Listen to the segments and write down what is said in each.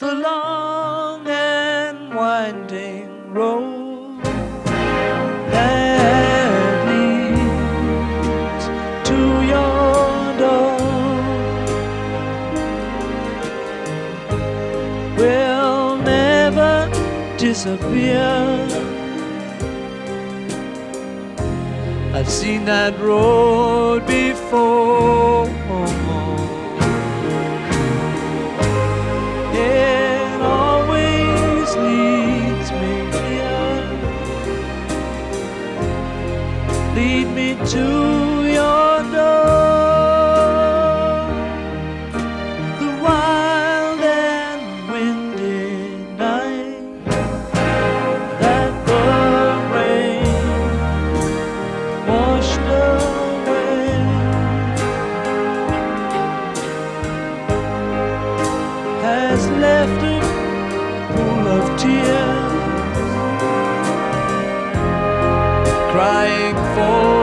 the long and winding road that leads to your door will never disappear. I've seen that road before. lead me to crying for.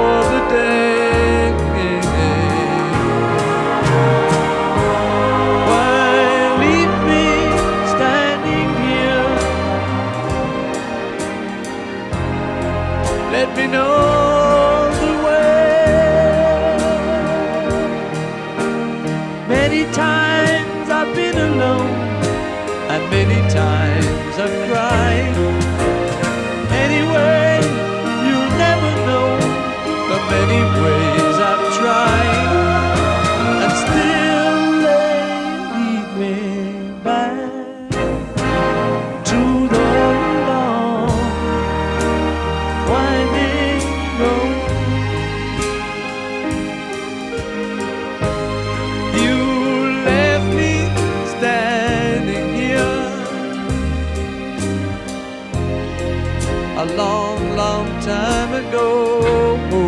long, long time ago.